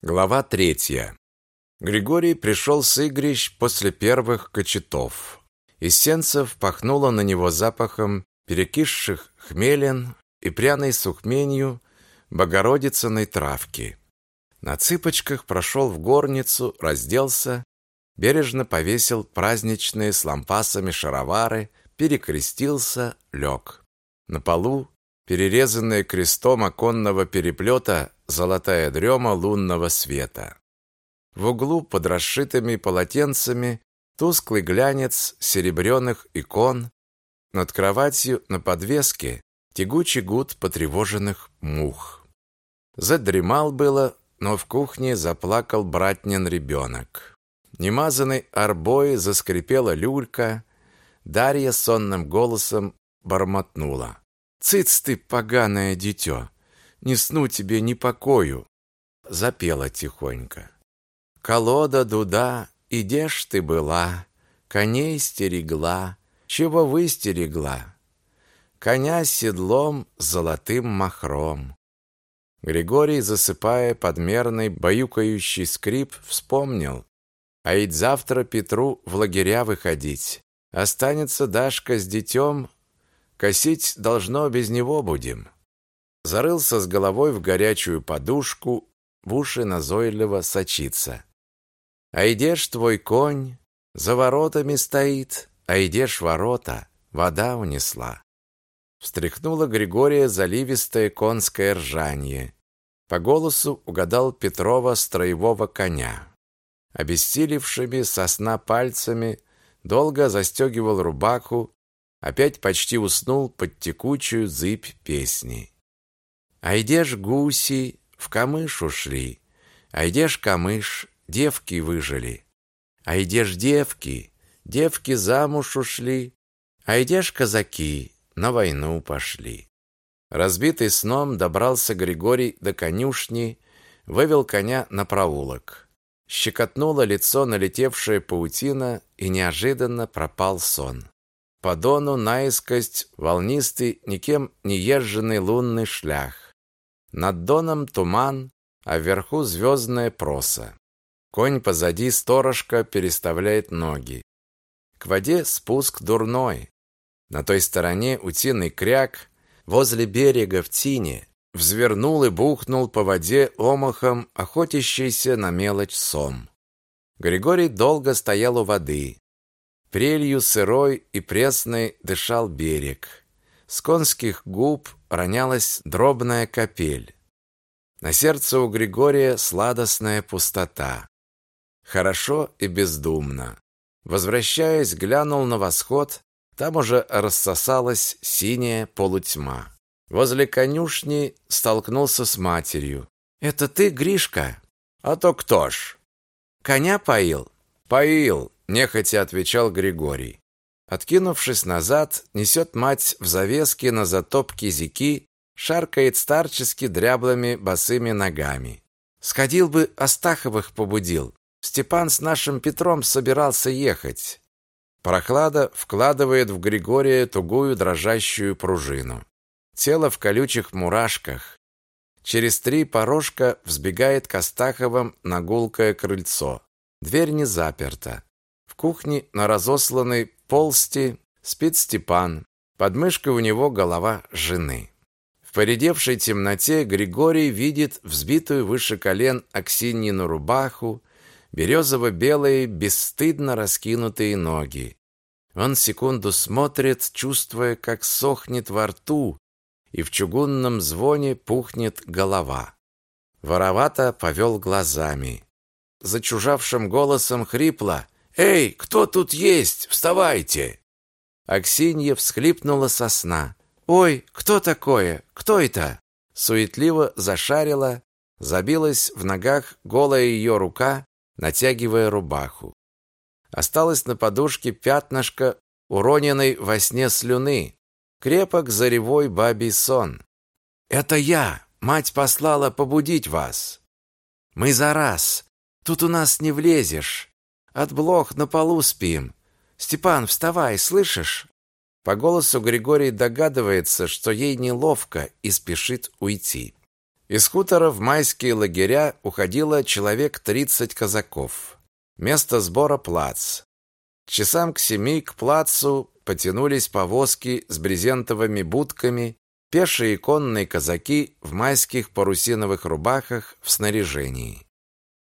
Глава третья. Григорий пришел с игрищ после первых кочетов. Из сенцев пахнуло на него запахом перекисших хмелен и пряной сухменью богородицыной травки. На цыпочках прошел в горницу, разделся, бережно повесил праздничные с лампасами шаровары, перекрестился, лег. На полу, перерезанные крестом оконного переплета, золотая дрема лунного света. В углу под расшитыми полотенцами тусклый глянец серебряных икон, над кроватью на подвеске тягучий гуд потревоженных мух. Задремал было, но в кухне заплакал братнин ребенок. Немазанный арбой заскрипела люлька, Дарья сонным голосом бормотнула. «Цыц ты, поганое дитё! не сну тебе ни покою. Запела тихонько. Колода дуда, идешь ты была, коней стерегла, чего выстерегла? Коня с седлом золотым махром. Григорий, засыпая подмерный баюкающий скрип, вспомнил. А ведь завтра Петру в лагеря выходить. Останется Дашка с детем, косить должно без него будем зарылся с головой в горячую подушку, в уши назойливо сочится. А идешь твой конь, за воротами стоит, а идешь ворота, вода унесла. Встряхнуло Григория заливистое конское ржанье. По голосу угадал Петрова строевого коня. Обессилевшими сосна пальцами долго застегивал рубаху, опять почти уснул под текучую зыбь песни. А идешь гуси, в камыш ушли, а идешь камыш, девки выжили. А идешь девки, девки замуж ушли, а идешь казаки, на войну пошли. Разбитый сном добрался Григорий до конюшни, вывел коня на проулок. Щекотнуло лицо налетевшая паутина, и неожиданно пропал сон. По дону наискость волнистый, никем не езженный лунный шлях. Над доном туман, а вверху звездная проса. Конь позади сторожка переставляет ноги. К воде спуск дурной. На той стороне утиный кряк, возле берега в тине, взвернул и бухнул по воде омахом охотящийся на мелочь сом. Григорий долго стоял у воды. Прелью сырой и пресной дышал берег. С конских губ ронялась дробная капель. На сердце у Григория сладостная пустота. Хорошо и бездумно. Возвращаясь, глянул на восход, там уже рассосалась синяя полутьма. Возле конюшни столкнулся с матерью. «Это ты, Гришка?» «А то кто ж?» «Коня поил?» «Поил», – нехотя отвечал Григорий. Откинувшись назад, несет мать в завеске на затопке зики, шаркает старчески дряблыми босыми ногами. Сходил бы, Астаховых побудил. Степан с нашим Петром собирался ехать. Прохлада вкладывает в Григория тугую дрожащую пружину. Тело в колючих мурашках. Через три порожка взбегает к Астаховым на гулкое крыльцо. Дверь не заперта. Кухне на разосланной полсти спит Степан. Под мышкой у него голова жены. В поредевшей темноте Григорий видит взбитую выше колен Аксиньину рубаху, березово-белые, бесстыдно раскинутые ноги. Он секунду смотрит, чувствуя, как сохнет во рту, и в чугунном звоне пухнет голова. Воровато повел глазами. Зачужавшим голосом хрипло «Эй, кто тут есть? Вставайте!» Аксинья всхлипнула со сна. «Ой, кто такое? Кто это?» Суетливо зашарила, забилась в ногах голая ее рука, натягивая рубаху. Осталось на подушке пятнышко уроненной во сне слюны. Крепок заревой бабий сон. «Это я! Мать послала побудить вас!» «Мы за раз! Тут у нас не влезешь!» От блох на полу спим. Степан, вставай, слышишь? По голосу Григорий догадывается, что ей неловко и спешит уйти. Из хутора в майские лагеря уходило человек 30 казаков. Место сбора плац. Часам к семи к плацу потянулись повозки с брезентовыми будками, пешие и конные казаки в майских парусиновых рубахах в снаряжении.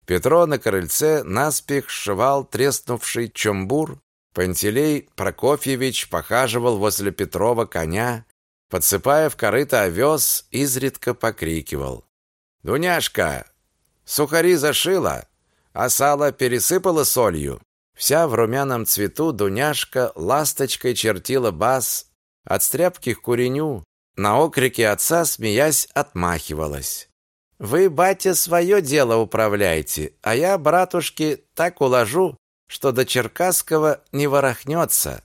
Петро на крыльце наспех сшивал треснувший чомбур, Пантелей Прокофьевич похаживал возле Петрова коня, подсыпая в корыто овес, изредка покрикивал. «Дуняшка, сухари зашила, а сало пересыпала солью». Вся в румяном цвету Дуняшка ласточкой чертила бас, от стряпки к куреню, на окрики отца, смеясь, отмахивалась. «Вы, батя, свое дело управляете, а я, братушки, так уложу, что до Черкасского не ворохнется.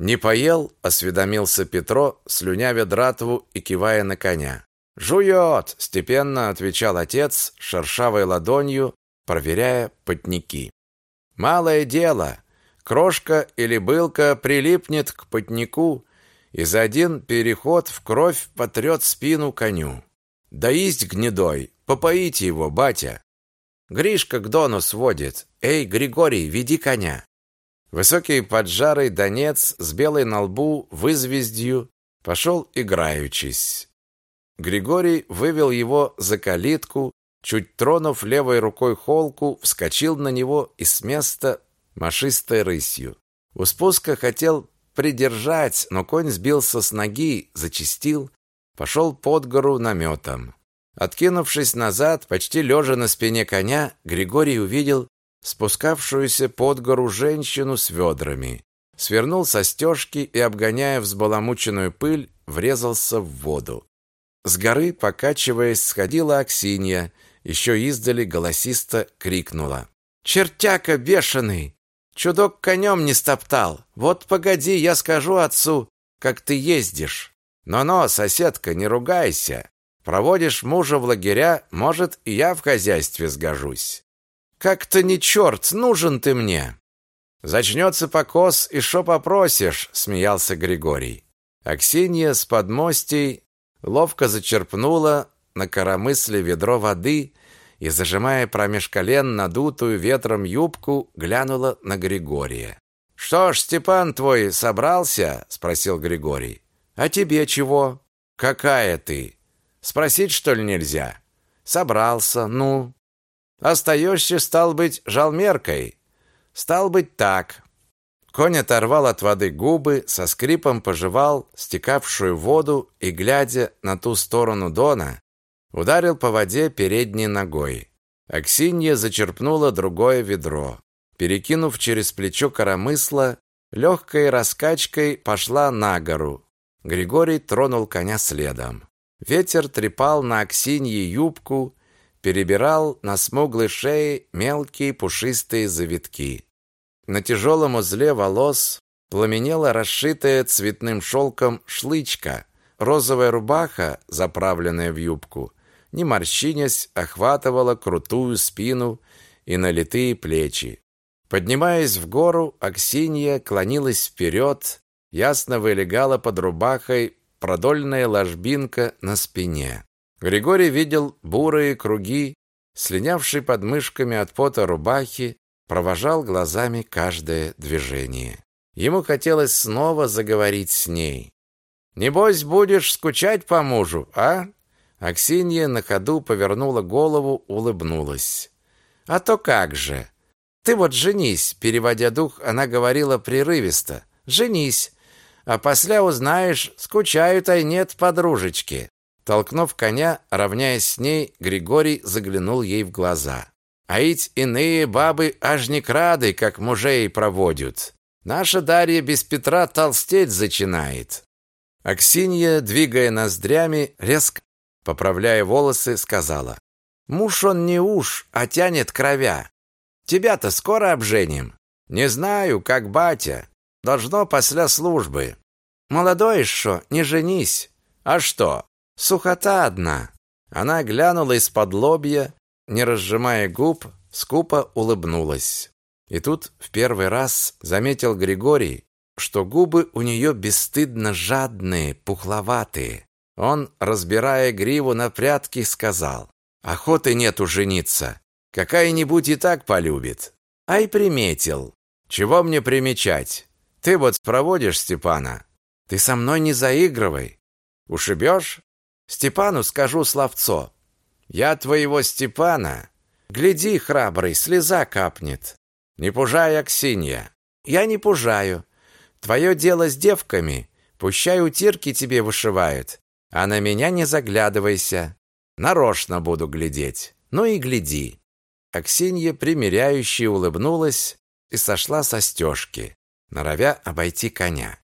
«Не поел?» – осведомился Петро, слюнявя дратву и кивая на коня. «Жует!» – степенно отвечал отец, шершавой ладонью, проверяя потники. «Малое дело. Крошка или былка прилипнет к потнику и за один переход в кровь потрет спину коню. Да есть гнедой, попоите его, батя!» Гришка к дону сводит. Эй, Григорий, веди коня. Высокий поджарый донец с белой на лбу в извездью пошел играючись. Григорий вывел его за калитку, чуть тронув левой рукой холку, вскочил на него и с места машистой рысью. У спуска хотел придержать, но конь сбился с ноги, зачистил, пошел под гору наметом. Откинувшись назад, почти лежа на спине коня, Григорий увидел спускавшуюся под гору женщину с ведрами. Свернул со стежки и, обгоняя взбаламученную пыль, врезался в воду. С горы, покачиваясь, сходила Аксинья, еще издали голосисто крикнула. «Чертяка бешеный! Чудок конем не стоптал! Вот погоди, я скажу отцу, как ты ездишь! Но-но, соседка, не ругайся! Проводишь мужа в лагеря, может, и я в хозяйстве сгожусь. Как-то не черт, нужен ты мне. Зачнется покос, и шо попросишь, смеялся Григорий. Аксинья с подмостей ловко зачерпнула на коромысле ведро воды и, зажимая промеж колен надутую ветром юбку, глянула на Григория. «Что ж, Степан твой собрался?» — спросил Григорий. «А тебе чего? Какая ты? Спросить, что ли, нельзя? Собрался, ну. Остаешься, стал быть, жалмеркой. Стал быть, так. Конь оторвал от воды губы, со скрипом пожевал стекавшую воду и, глядя на ту сторону Дона, ударил по воде передней ногой. Аксинья зачерпнула другое ведро. Перекинув через плечо коромысла, легкой раскачкой пошла на гору. Григорий тронул коня следом. Ветер трепал на Аксинье юбку, перебирал на смуглой шее мелкие пушистые завитки. На тяжелом узле волос пламенела расшитая цветным шелком шлычка. Розовая рубаха, заправленная в юбку, не морщинясь, охватывала крутую спину и налитые плечи. Поднимаясь в гору, Аксинья клонилась вперед, ясно вылегала под рубахой продольная ложбинка на спине. Григорий видел бурые круги, слинявшие под мышками от пота рубахи, провожал глазами каждое движение. Ему хотелось снова заговорить с ней. «Небось, будешь скучать по мужу, а?» Аксинья на ходу повернула голову, улыбнулась. «А то как же! Ты вот женись!» Переводя дух, она говорила прерывисто. «Женись! А после узнаешь, скучают, а нет подружечки. Толкнув коня, равняясь с ней, Григорий заглянул ей в глаза. А ведь иные бабы аж не крады, как мужей проводят. Наша Дарья без Петра толстеть зачинает. Аксинья, двигая ноздрями, резко, поправляя волосы, сказала. Муж он не уж, а тянет кровя. Тебя-то скоро обженим. Не знаю, как батя. Должно после службы. Молодой еще, не женись. А что? Сухота одна. Она глянула из-под лобья, не разжимая губ, скупо улыбнулась. И тут в первый раз заметил Григорий, что губы у нее бесстыдно жадные, пухловатые. Он, разбирая гриву на прятки, сказал, «Охоты нету жениться. Какая-нибудь и так полюбит». Ай, приметил. Чего мне примечать? Ты вот проводишь Степана. Ты со мной не заигрывай. Ушибешь? Степану скажу словцо. Я твоего Степана. Гляди, храбрый, слеза капнет. Не пужай, Аксинья. Я не пужаю. Твое дело с девками. Пущай утирки тебе вышивают. А на меня не заглядывайся. Нарочно буду глядеть. Ну и гляди. Аксинья примиряюще улыбнулась и сошла со стежки, норовя обойти коня.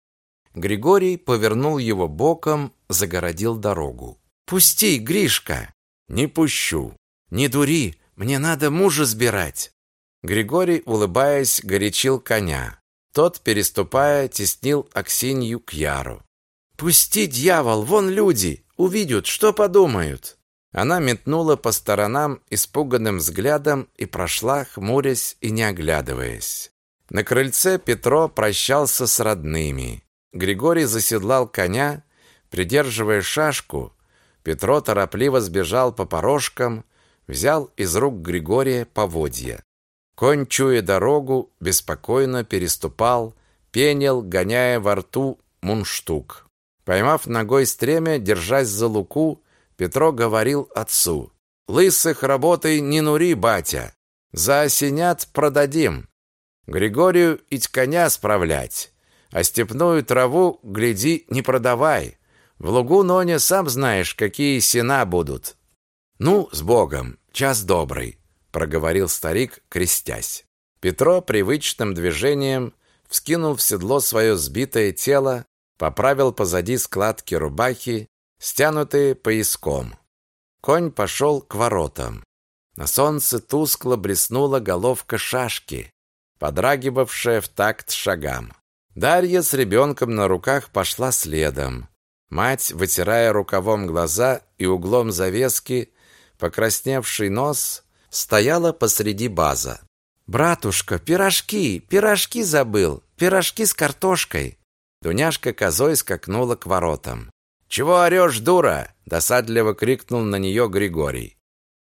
Григорий повернул его боком, загородил дорогу. «Пусти, Гришка!» «Не пущу!» «Не дури, мне надо мужа сбирать!» Григорий, улыбаясь, горячил коня. Тот, переступая, теснил Аксинью к Яру. «Пусти, дьявол, вон люди! Увидят, что подумают!» Она метнула по сторонам испуганным взглядом и прошла, хмурясь и не оглядываясь. На крыльце Петро прощался с родными. Григорий заседлал коня, придерживая шашку. Петро торопливо сбежал по порожкам, взял из рук Григория поводья. Конь, чуя дорогу, беспокойно переступал, пенил, гоняя во рту мунштук. Поймав ногой стремя, держась за луку, Петро говорил отцу: "Лысых работой не нури, батя. За осенят продадим. Григорию ить коня справлять, а степную траву гляди, не продавай. В лугу Ноне сам знаешь, какие сена будут. Ну, с Богом. Час добрый проговорил старик, крестясь. Петро привычным движением вскинул в седло свое сбитое тело, поправил позади складки рубахи, стянутые пояском. Конь пошел к воротам. На солнце тускло блеснула головка шашки, подрагивавшая в такт шагам. Дарья с ребенком на руках пошла следом. Мать, вытирая рукавом глаза и углом завески, покрасневший нос, стояла посреди база. «Братушка, пирожки! Пирожки забыл! Пирожки с картошкой!» Дуняшка козой скакнула к воротам. «Чего орешь, дура?» – досадливо крикнул на нее Григорий.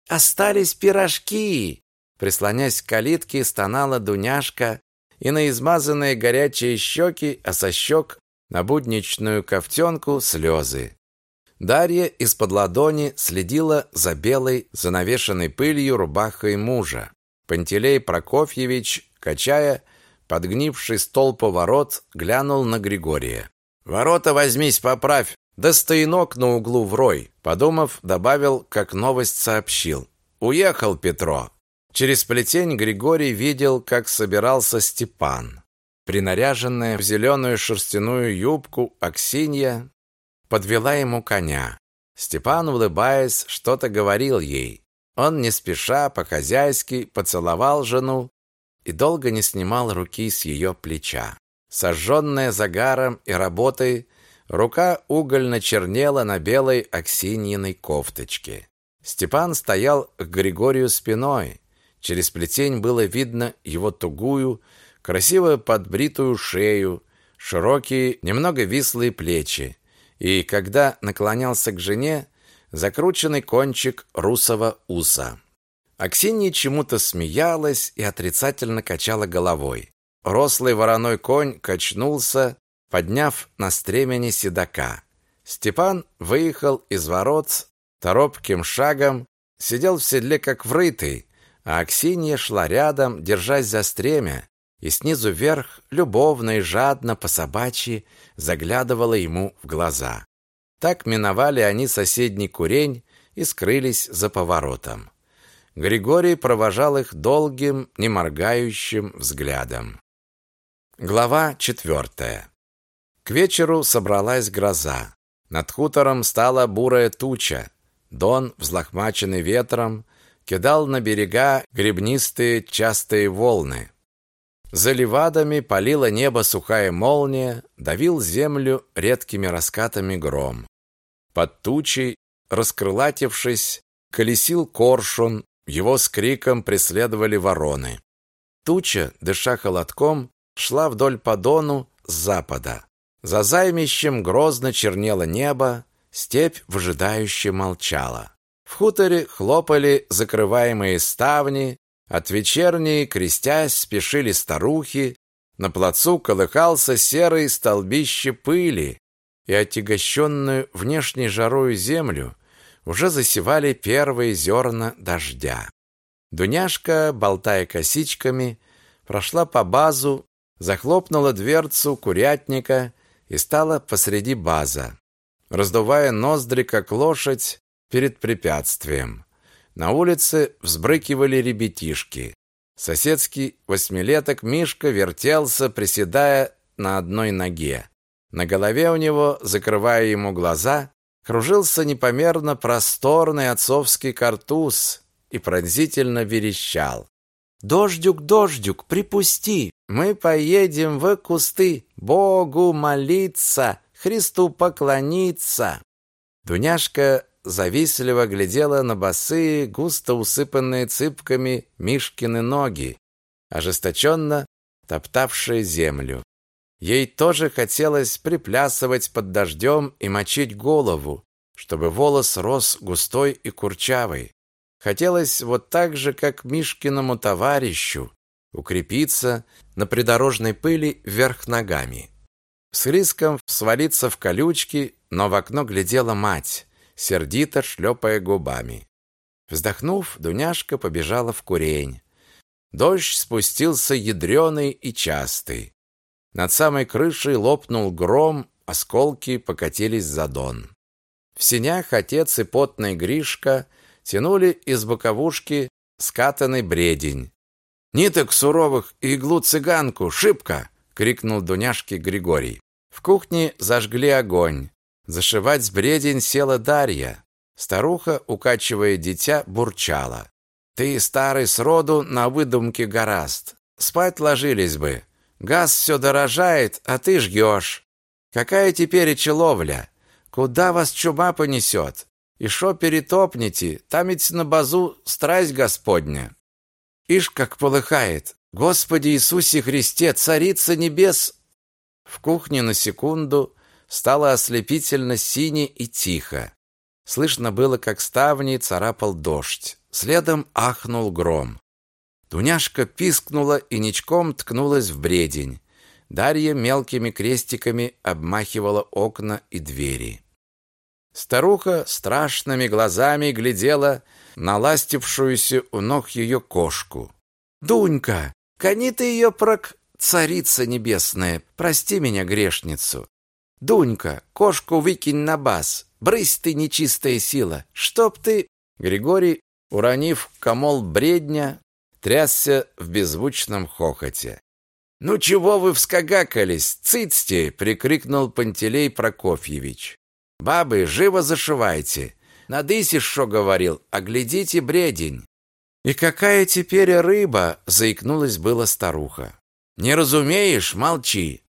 «Остались пирожки!» Прислонясь к калитке, стонала Дуняшка, и на измазанные горячие щеки, а со щек на будничную ковтенку слезы. Дарья из-под ладони следила за белой, занавешенной пылью рубахой мужа. Пантелей Прокофьевич, качая подгнивший стол поворот, глянул на Григория. «Ворота возьмись, поправь, да стоянок на углу врой», подумав, добавил, как новость сообщил. «Уехал Петро». Через плетень Григорий видел, как собирался Степан. Принаряженная в зеленую шерстяную юбку Аксинья подвела ему коня. Степан, улыбаясь, что-то говорил ей. Он не спеша, по-хозяйски поцеловал жену и долго не снимал руки с ее плеча. Сожженная загаром и работой, рука угольно чернела на белой аксиньиной кофточке. Степан стоял к Григорию спиной. Через плетень было видно его тугую, красиво подбритую шею, широкие, немного вислые плечи и, когда наклонялся к жене, закрученный кончик русого уса. Аксинья чему-то смеялась и отрицательно качала головой. Рослый вороной конь качнулся, подняв на стремени седока. Степан выехал из ворот торопким шагом, сидел в седле как врытый, а Аксинья шла рядом, держась за стремя, и снизу вверх любовно и жадно по собачьи заглядывала ему в глаза. Так миновали они соседний курень и скрылись за поворотом. Григорий провожал их долгим, неморгающим взглядом. Глава четвертая. К вечеру собралась гроза. Над хутором стала бурая туча. Дон, взлохмаченный ветром, кидал на берега гребнистые частые волны. За левадами палила небо сухая молния, давил землю редкими раскатами гром. Под тучей, раскрылатившись, колесил коршун, его с криком преследовали вороны. Туча, дыша холодком, шла вдоль по дону с запада. За займищем грозно чернело небо, степь выжидающе молчала. В хуторе хлопали закрываемые ставни, от вечерней, крестясь, спешили старухи, на плацу колыхался серый столбище пыли, и отягощенную внешней жарою землю уже засевали первые зерна дождя. Дуняшка, болтая косичками, прошла по базу, захлопнула дверцу курятника и стала посреди база, раздувая ноздри, как лошадь, перед препятствием. На улице взбрыкивали ребятишки. Соседский восьмилеток Мишка вертелся, приседая на одной ноге. На голове у него, закрывая ему глаза, кружился непомерно просторный отцовский картуз и пронзительно верещал. «Дождюк, дождюк, припусти! Мы поедем в кусты, Богу молиться, Христу поклониться!» Дуняшка завистливо глядела на босые, густо усыпанные цыпками Мишкины ноги, ожесточенно топтавшие землю. Ей тоже хотелось приплясывать под дождем и мочить голову, чтобы волос рос густой и курчавый. Хотелось вот так же, как Мишкиному товарищу, укрепиться на придорожной пыли вверх ногами. С риском свалиться в колючки, но в окно глядела мать, сердито шлепая губами. Вздохнув, Дуняшка побежала в курень. Дождь спустился ядреный и частый. Над самой крышей лопнул гром, осколки покатились за дон. В сенях отец и потный Гришка тянули из боковушки скатанный бредень. «Ниток суровых и иглу цыганку, шибко!» — крикнул Дуняшке Григорий. В кухне зажгли огонь. Зашивать с бредень села Дарья. Старуха, укачивая дитя, бурчала. «Ты, старый сроду, на выдумке гораст. Спать ложились бы. Газ все дорожает, а ты жгешь. Какая теперь ловля? Куда вас чума понесет? И шо перетопните? Там ведь на базу страсть Господня. Ишь, как полыхает! Господи Иисусе Христе, Царица Небес!» В кухне на секунду стало ослепительно сине и тихо. Слышно было, как ставни царапал дождь. Следом ахнул гром. Дуняшка пискнула и ничком ткнулась в бредень. Дарья мелкими крестиками обмахивала окна и двери. Старуха страшными глазами глядела на ластившуюся у ног ее кошку. «Дунька, кони ты ее прок... Царица небесная, прости меня, грешницу. Дунька, кошку выкинь на бас. Брысь ты, нечистая сила. Чтоб ты...» Григорий, уронив комол бредня, трясся в беззвучном хохоте. «Ну чего вы вскагакались? Цыцте!» — прикрикнул Пантелей Прокофьевич. «Бабы, живо зашивайте! Надысишь, что говорил, а глядите бредень!» «И какая теперь рыба?» — заикнулась была старуха. «Не разумеешь? Молчи!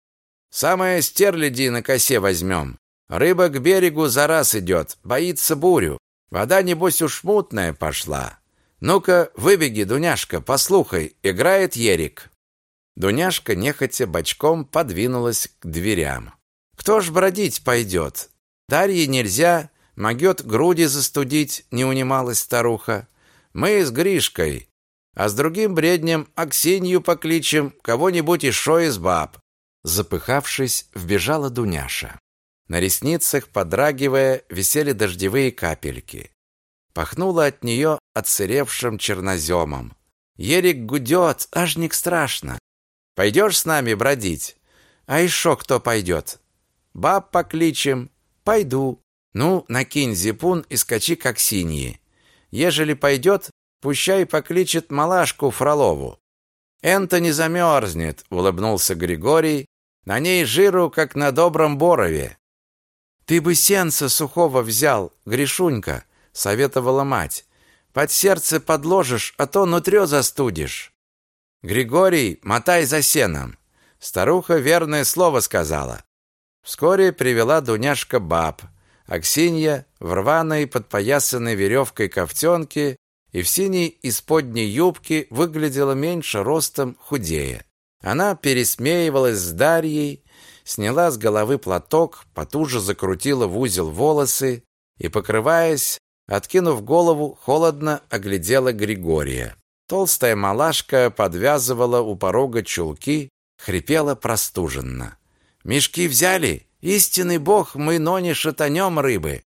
Самое стерляди на косе возьмем. Рыба к берегу за раз идет, боится бурю. Вода, небось, уж мутная пошла. Ну-ка, выбеги, Дуняшка, послухай, играет Ерик. Дуняшка нехотя бочком подвинулась к дверям. Кто ж бродить пойдет? Дарье нельзя, могет груди застудить, не унималась старуха. Мы с Гришкой, а с другим бреднем Аксинью покличем, кого-нибудь еще из баб. Запыхавшись, вбежала Дуняша. На ресницах, подрагивая, висели дождевые капельки. Пахнуло от нее отсыревшим черноземом. Ерик гудет, ажник страшно. Пойдешь с нами бродить? А еще кто пойдет? Баб покличем. Пойду. Ну, накинь зипун и скачи, как синие. Ежели пойдет, пущай покличет малашку Фролову. Энто не замерзнет, улыбнулся Григорий. На ней жиру, как на добром борове. Ты бы сенца сухого взял, Гришунька, советовала мать. Под сердце подложишь, а то нутрё застудишь. Григорий, мотай за сеном. Старуха верное слово сказала. Вскоре привела Дуняшка баб. Аксинья в рваной подпоясанной веревкой ковтенке и в синей исподней юбке выглядела меньше ростом, худее. Она пересмеивалась с Дарьей, сняла с головы платок, потуже закрутила в узел волосы и, покрываясь, откинув голову, холодно оглядела Григория. Толстая малашка подвязывала у порога чулки, хрипела простуженно. «Мешки взяли? Истинный бог, мы, но не шатанем рыбы!»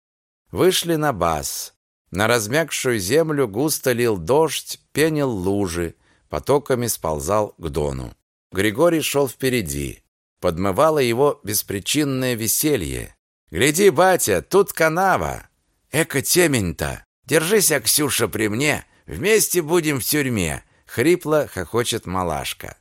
Вышли на бас. На размягшую землю густо лил дождь, пенил лужи, потоками сползал к дону. Григорий шел впереди. Подмывало его беспричинное веселье. «Гляди, батя, тут канава!» «Эка темень-то! Держись, Аксюша, при мне! Вместе будем в тюрьме!» Хрипло хохочет малашка.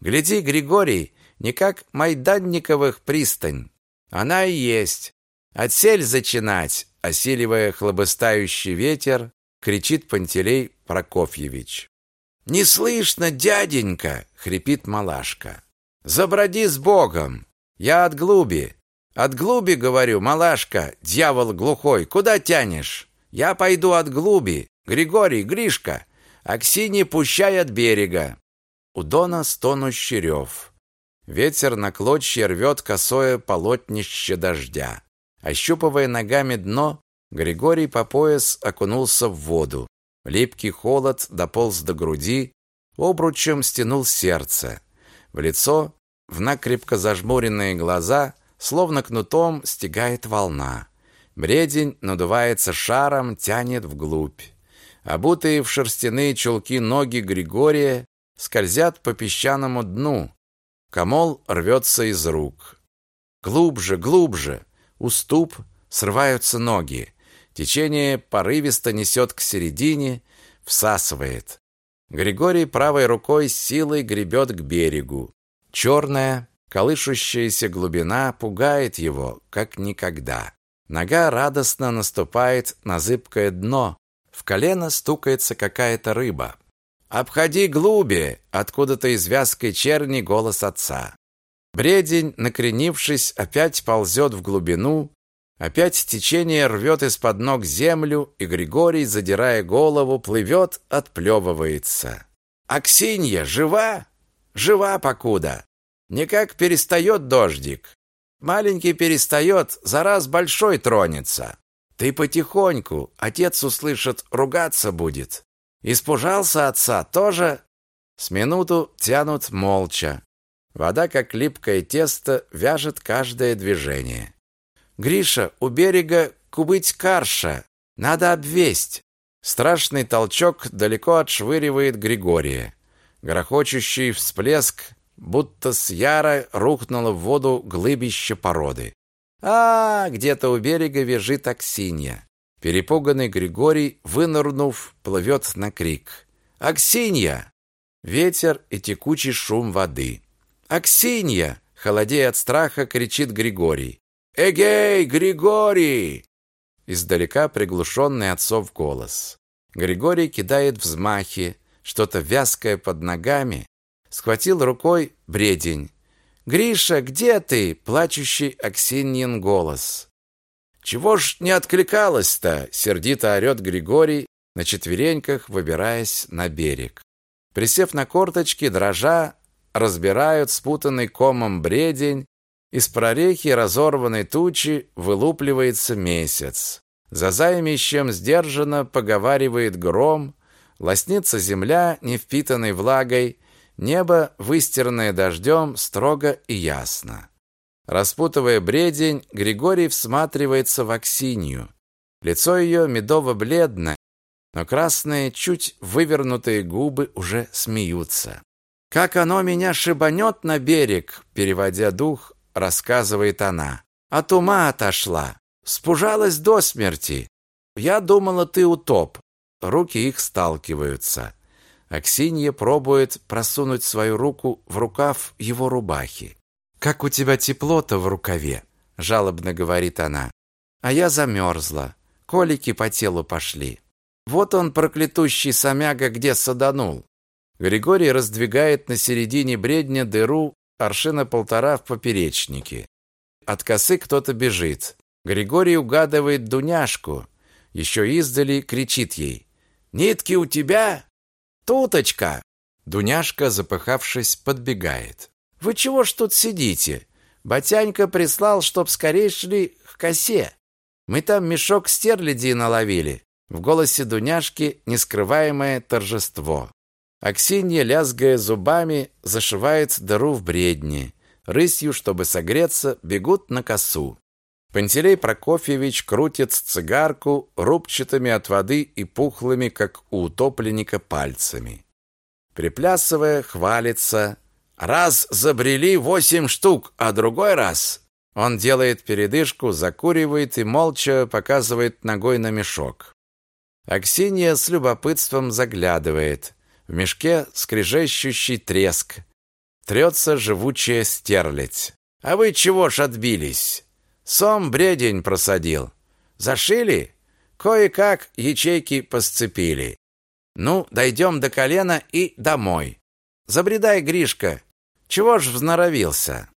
«Гляди, Григорий, не как Майданниковых пристань. Она и есть. Отсель зачинать!» Осиливая хлобыстающий ветер, кричит Пантелей Прокофьевич. «Не слышно, дяденька!» — хрипит малашка. «Заброди с Богом! Я от глуби! От глуби, говорю, малашка, дьявол глухой, куда тянешь? Я пойду от глуби! Григорий, Гришка! Аксиньи пущай от берега!» У Дона стонущий рев. Ветер на клочья рвет косое полотнище дождя. Ощупывая ногами дно, Григорий по пояс окунулся в воду. Липкий холод дополз до груди, обручем стянул сердце. В лицо, в накрепко зажмуренные глаза, словно кнутом стегает волна. Бредень надувается шаром, тянет вглубь. Обутые в шерстяные чулки ноги Григория скользят по песчаному дну. Камол рвется из рук. Глубже, глубже, уступ, срываются ноги. Течение порывисто несет к середине, всасывает. Григорий правой рукой силой гребет к берегу. Черная, колышущаяся глубина пугает его, как никогда. Нога радостно наступает на зыбкое дно. В колено стукается какая-то рыба. «Обходи глубе!» — откуда-то из вязкой черни голос отца. Бредень, накренившись, опять ползет в глубину, Опять течение рвет из-под ног землю, и Григорий, задирая голову, плывет, отплевывается. «Аксинья жива? Жива покуда. Никак перестает дождик. Маленький перестает, за раз большой тронется. Ты потихоньку, отец услышит, ругаться будет. Испужался отца тоже?» С минуту тянут молча. Вода, как липкое тесто, вяжет каждое движение. Гриша, у берега кубыть карша. Надо обвесть. Страшный толчок далеко отшвыривает Григория. Грохочущий всплеск, будто с яра рухнуло в воду глыбище породы. А, где-то у берега вяжет Аксинья. Перепуганный Григорий, вынырнув, плывет на крик. «Аксинья!» Ветер и текучий шум воды. «Аксинья!» Холодея от страха, кричит Григорий. «Эгей, Григорий!» Издалека приглушенный отцов голос. Григорий кидает взмахи, что-то вязкое под ногами. Схватил рукой бредень. «Гриша, где ты?» – плачущий Аксиньин голос. «Чего ж не откликалась-то?» – сердито орет Григорий, на четвереньках выбираясь на берег. Присев на корточки, дрожа, разбирают спутанный комом бредень из прорехи разорванной тучи вылупливается месяц. За займищем сдержанно поговаривает гром, лоснится земля, не впитанной влагой, небо, выстиранное дождем, строго и ясно. Распутывая бредень, Григорий всматривается в Аксинью. Лицо ее медово-бледно, но красные, чуть вывернутые губы уже смеются. «Как оно меня шибанет на берег!» Переводя дух, рассказывает она. От ума отошла, спужалась до смерти. Я думала, ты утоп. Руки их сталкиваются. Аксинья пробует просунуть свою руку в рукав его рубахи. «Как у тебя тепло-то в рукаве!» – жалобно говорит она. «А я замерзла. Колики по телу пошли. Вот он, проклятущий самяга, где саданул». Григорий раздвигает на середине бредня дыру аршина полтора в поперечнике. От косы кто-то бежит. Григорий угадывает Дуняшку. Еще издали кричит ей. «Нитки у тебя? Туточка!» Дуняшка, запыхавшись, подбегает. «Вы чего ж тут сидите? Батянька прислал, чтоб скорее шли к косе. Мы там мешок стерляди наловили. В голосе Дуняшки нескрываемое торжество. Аксинья, лязгая зубами, зашивает дыру в бредне. Рысью, чтобы согреться, бегут на косу. Пантелей Прокофьевич крутит цигарку рубчатыми от воды и пухлыми, как у утопленника, пальцами. Приплясывая, хвалится. Раз забрели восемь штук, а другой раз... Он делает передышку, закуривает и молча показывает ногой на мешок. Аксинья с любопытством заглядывает. В мешке скрежещущий треск. Трется живучая стерлядь. «А вы чего ж отбились?» Сом бредень просадил. Зашили? Кое-как ячейки посцепили. Ну, дойдем до колена и домой. Забредай, Гришка. Чего ж взноровился?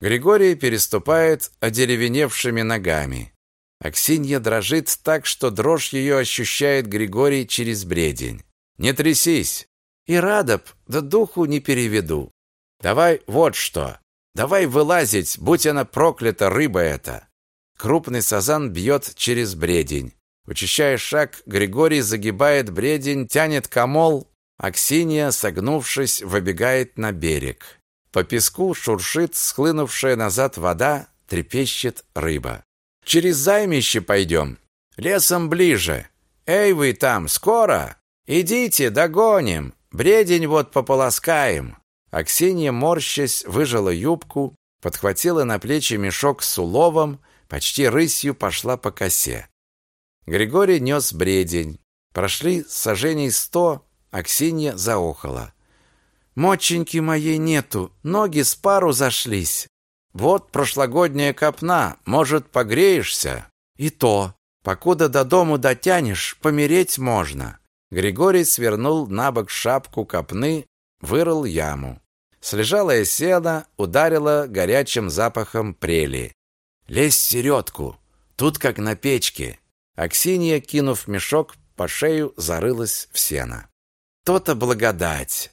Григорий переступает одеревеневшими ногами. Аксинья дрожит так, что дрожь ее ощущает Григорий через бредень. Не трясись. И радоб, да духу не переведу. Давай вот что. Давай вылазить, будь она проклята, рыба эта. Крупный сазан бьет через бредень. Вычищая шаг, Григорий загибает бредень, тянет комол, Аксинья, согнувшись, выбегает на берег. По песку шуршит схлынувшая назад вода, трепещет рыба. Через займище пойдем. Лесом ближе. Эй вы там, скоро? Идите, догоним. Бредень вот пополоскаем. Аксинья, морщась, выжала юбку, подхватила на плечи мешок с уловом, почти рысью пошла по косе. Григорий нес бредень. Прошли сажений сто, Аксинья заохала. «Моченьки моей нету, ноги с пару зашлись. Вот прошлогодняя копна, может, погреешься?» «И то, покуда до дому дотянешь, помереть можно». Григорий свернул на бок шапку копны, вырыл яму. Слежалое сено ударило горячим запахом прели. «Лезь середку, тут как на печке». Аксинья, кинув мешок по шею, зарылась в сено. То-то благодать.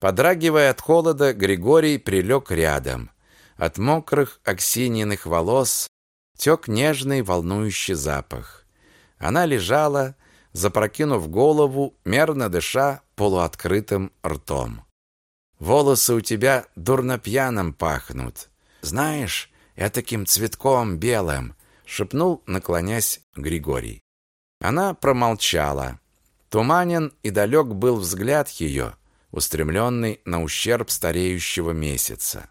Подрагивая от холода, Григорий прилег рядом. От мокрых Аксиньиных волос тек нежный волнующий запах. Она лежала, запрокинув голову, мерно дыша полуоткрытым ртом. Волосы у тебя дурно пьяным пахнут. Знаешь, этаким цветком белым, шепнул, наклонясь Григорий. Она промолчала. Туманен и далек был взгляд ее, устремленный на ущерб стареющего месяца.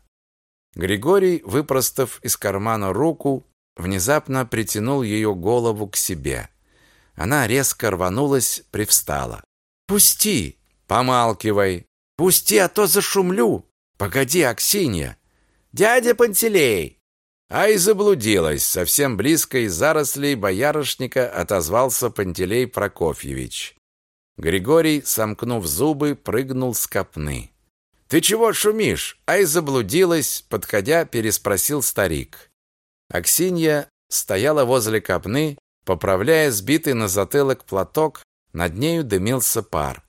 Григорий, выпростав из кармана руку, внезапно притянул ее голову к себе. Она резко рванулась, привстала. «Пусти!» «Помалкивай!» «Пусти, а то зашумлю!» «Погоди, Аксинья!» «Дядя Пантелей!» Ай, заблудилась. Совсем близко из зарослей боярышника отозвался Пантелей Прокофьевич. Григорий, сомкнув зубы, прыгнул с копны. «Ты чего шумишь? Ай, заблудилась!» Подходя, переспросил старик. Аксинья стояла возле копны, поправляя сбитый на затылок платок, над нею дымился пар.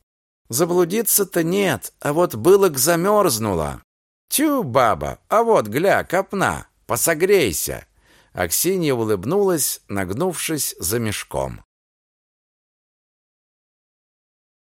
Заблудиться-то нет, а вот былок замерзнула. Тю, баба, а вот, гля, копна, посогрейся. Аксинья улыбнулась, нагнувшись за мешком.